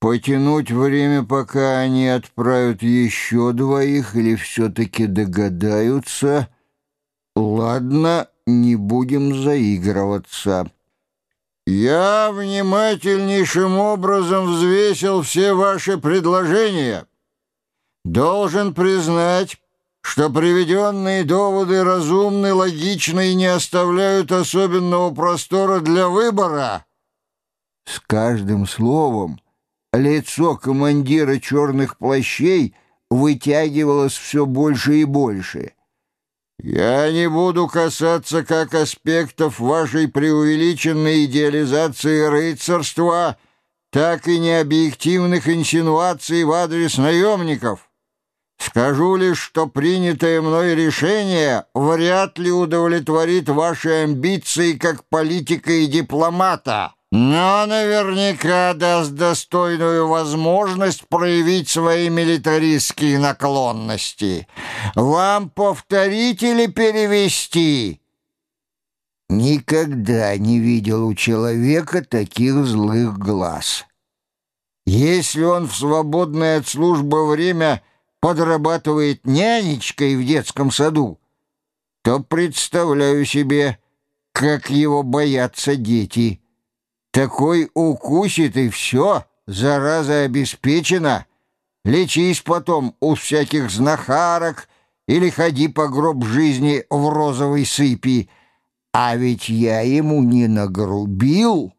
Потянуть время, пока они отправят еще двоих или все-таки догадаются? Ладно, не будем заигрываться. Я внимательнейшим образом взвесил все ваши предложения. Должен признать, что приведенные доводы разумны, логичны и не оставляют особенного простора для выбора. С каждым словом Лицо командира черных плащей вытягивалось все больше и больше. «Я не буду касаться как аспектов вашей преувеличенной идеализации рыцарства, так и необъективных инсинуаций в адрес наемников. Скажу лишь, что принятое мной решение вряд ли удовлетворит ваши амбиции как политика и дипломата» но наверняка даст достойную возможность проявить свои милитаристские наклонности. Вам повторить или перевести?» Никогда не видел у человека таких злых глаз. Если он в свободное от службы время подрабатывает нянечкой в детском саду, то представляю себе, как его боятся дети — такой укусит и все, зараза обеспечена. Лечись потом у всяких знахарок или ходи по гроб жизни в розовой сыпи. А ведь я ему не нагрубил,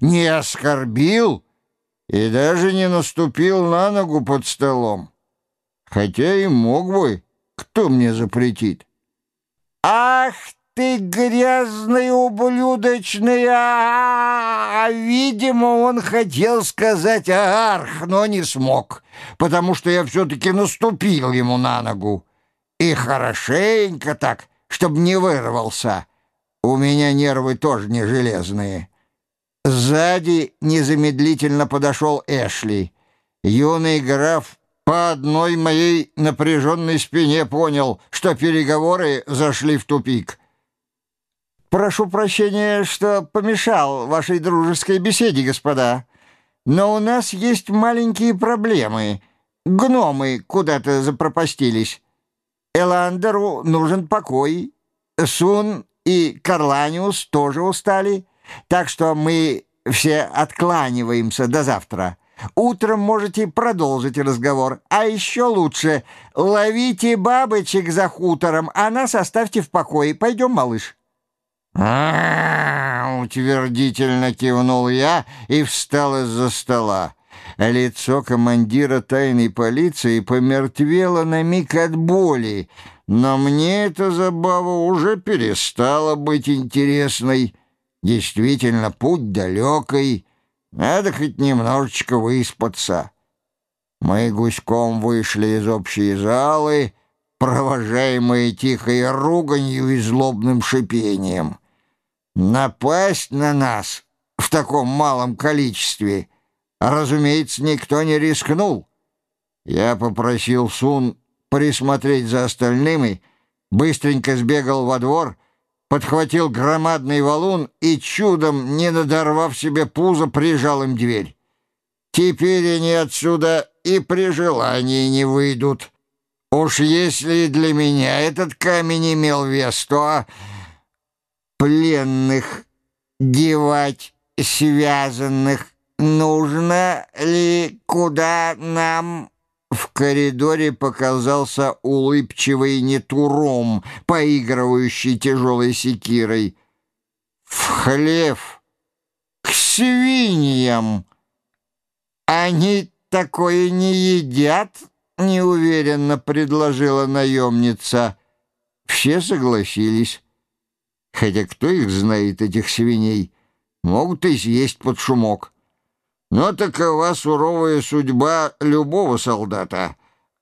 не оскорбил и даже не наступил на ногу под столом. Хотя и мог бы, кто мне запретит. «Ах ты грязный ублюдочный, а, -а, -а, Видимо, он хотел сказать «арх», но не смог, потому что я все-таки наступил ему на ногу. И хорошенько так, чтобы не вырвался. У меня нервы тоже не железные. Сзади незамедлительно подошел Эшли. Юный граф по одной моей напряженной спине понял, что переговоры зашли в тупик. «Прошу прощения, что помешал вашей дружеской беседе, господа. Но у нас есть маленькие проблемы. Гномы куда-то запропастились. Эландеру нужен покой. Сун и Карланиус тоже устали. Так что мы все откланиваемся до завтра. Утром можете продолжить разговор. А еще лучше ловите бабочек за хутором, а нас оставьте в покое. Пойдем, малыш» утвердительно кивнул я и встал из-за стола. Лицо командира тайной полиции помертвело на миг от боли, но мне эта забава уже перестала быть интересной. Действительно, путь далекий, надо хоть немножечко выспаться. Мы гуськом вышли из общей залы, провожаемые тихой руганью и злобным шипением. Напасть на нас в таком малом количестве, разумеется, никто не рискнул. Я попросил Сун присмотреть за остальными, быстренько сбегал во двор, подхватил громадный валун и, чудом не надорвав себе пузо, прижал им дверь. Теперь они отсюда и при желании не выйдут. Уж если для меня этот камень имел вес, то пленных девать связанных нужно ли куда нам в коридоре показался улыбчивый нетуром, поигрывающий тяжелой секирой. «В хлев! К свиньям! Они такое не едят?» — неуверенно предложила наемница. Все согласились. Хотя кто их знает, этих свиней? Могут и съесть под шумок. Но такова суровая судьба любого солдата,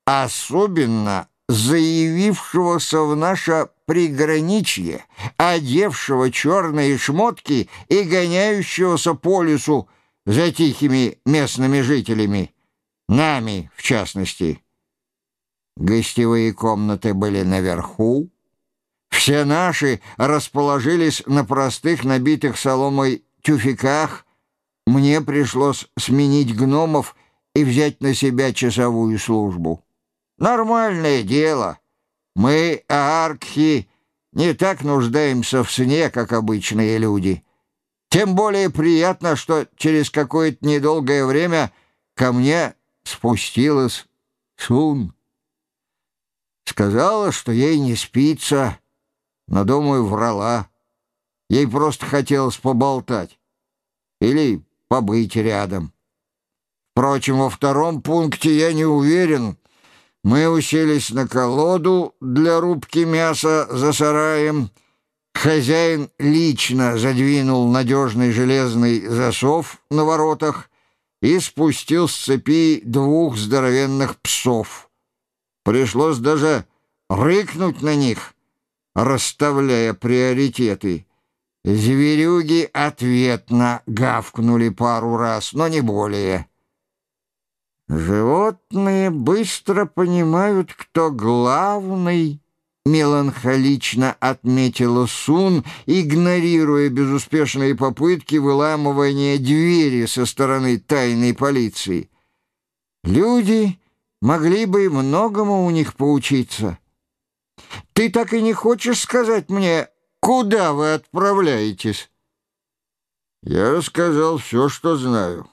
особенно заявившегося в наше приграничье, одевшего черные шмотки и гоняющегося по лесу за тихими местными жителями, нами в частности. Гостевые комнаты были наверху, все наши расположились на простых, набитых соломой тюфяках. Мне пришлось сменить гномов и взять на себя часовую службу. Нормальное дело. Мы, аркхи, не так нуждаемся в сне, как обычные люди. Тем более приятно, что через какое-то недолгое время ко мне спустилась Сун. Сказала, что ей не спится, но, думаю, врала. Ей просто хотелось поболтать или побыть рядом. Впрочем, во втором пункте я не уверен. Мы уселись на колоду для рубки мяса за сараем. Хозяин лично задвинул надежный железный засов на воротах и спустил с цепи двух здоровенных псов. Пришлось даже рыкнуть на них, расставляя приоритеты. Зверюги ответно гавкнули пару раз, но не более. Животные быстро понимают, кто главный, меланхолично отметила Сун, игнорируя безуспешные попытки выламывания двери со стороны тайной полиции. Люди могли бы многому у них поучиться. Ты так и не хочешь сказать мне, Куда вы отправляетесь?» Я рассказал все, что знаю.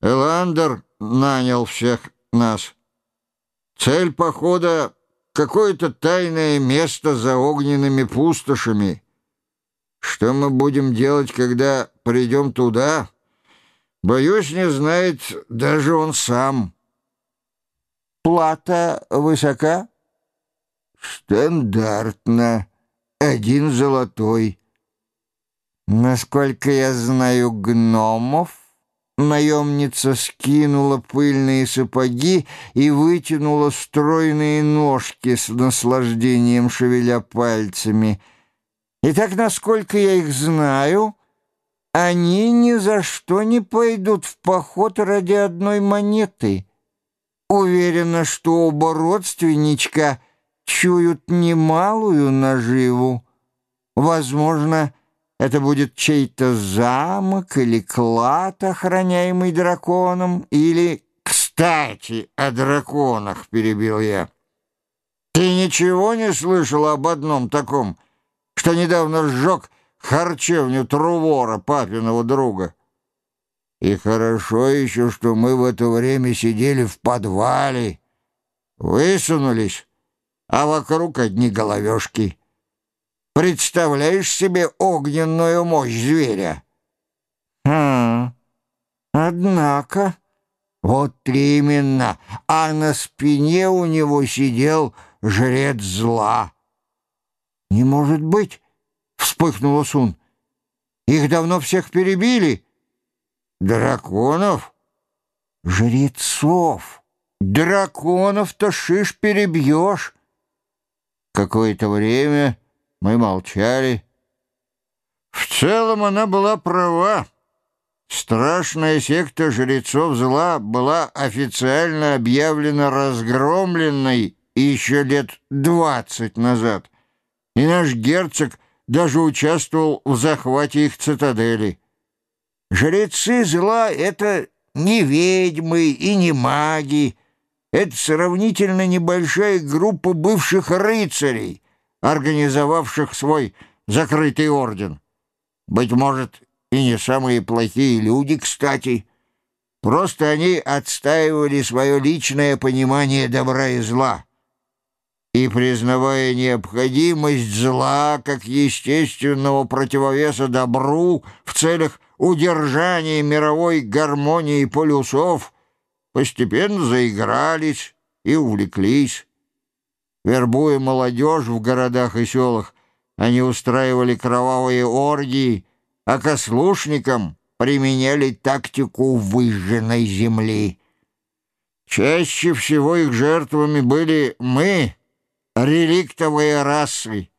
Эландер нанял всех нас. Цель похода — какое-то тайное место за огненными пустошами. Что мы будем делать, когда придем туда? Боюсь, не знает даже он сам. Плата высока? Стандартно один золотой. Насколько я знаю гномов, наемница скинула пыльные сапоги и вытянула стройные ножки с наслаждением шевеля пальцами. Итак, насколько я их знаю, они ни за что не пойдут в поход ради одной монеты. Уверена, что оба родственничка — чуют немалую наживу. Возможно, это будет чей-то замок или клад, охраняемый драконом, или... «Кстати, о драконах», — перебил я. «Ты ничего не слышал об одном таком, что недавно сжег харчевню Трувора, папиного друга?» И хорошо еще, что мы в это время сидели в подвале, высунулись а вокруг одни головешки. Представляешь себе огненную мощь зверя? Хм, однако... Вот именно, а на спине у него сидел жрец зла. «Не может быть!» — вспыхнула Сун. «Их давно всех перебили». «Драконов?» «Жрецов! Драконов-то шиш перебьешь!» Какое-то время мы молчали. В целом она была права. Страшная секта жрецов зла была официально объявлена разгромленной еще лет двадцать назад, и наш герцог даже участвовал в захвате их цитадели. Жрецы зла — это не ведьмы и не маги, это сравнительно небольшая группа бывших рыцарей, организовавших свой закрытый орден. Быть может, и не самые плохие люди, кстати. Просто они отстаивали свое личное понимание добра и зла. И, признавая необходимость зла как естественного противовеса добру в целях удержания мировой гармонии полюсов, постепенно заигрались и увлеклись. Вербуя молодежь в городах и селах, они устраивали кровавые оргии, а к ослушникам применяли тактику выжженной земли. Чаще всего их жертвами были мы, реликтовые расы.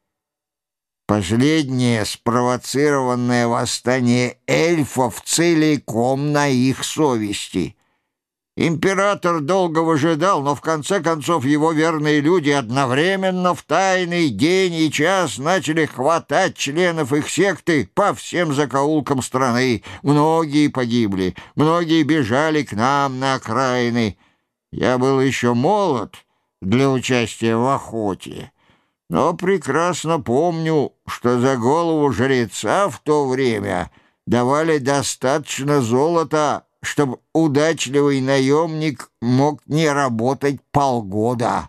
Последнее спровоцированное восстание эльфов целиком на их совести — Император долго выжидал, но в конце концов его верные люди одновременно в тайный день и час начали хватать членов их секты по всем закоулкам страны. Многие погибли, многие бежали к нам на окраины. Я был еще молод для участия в охоте, но прекрасно помню, что за голову жреца в то время давали достаточно золота, чтобы удачливый наемник мог не работать полгода.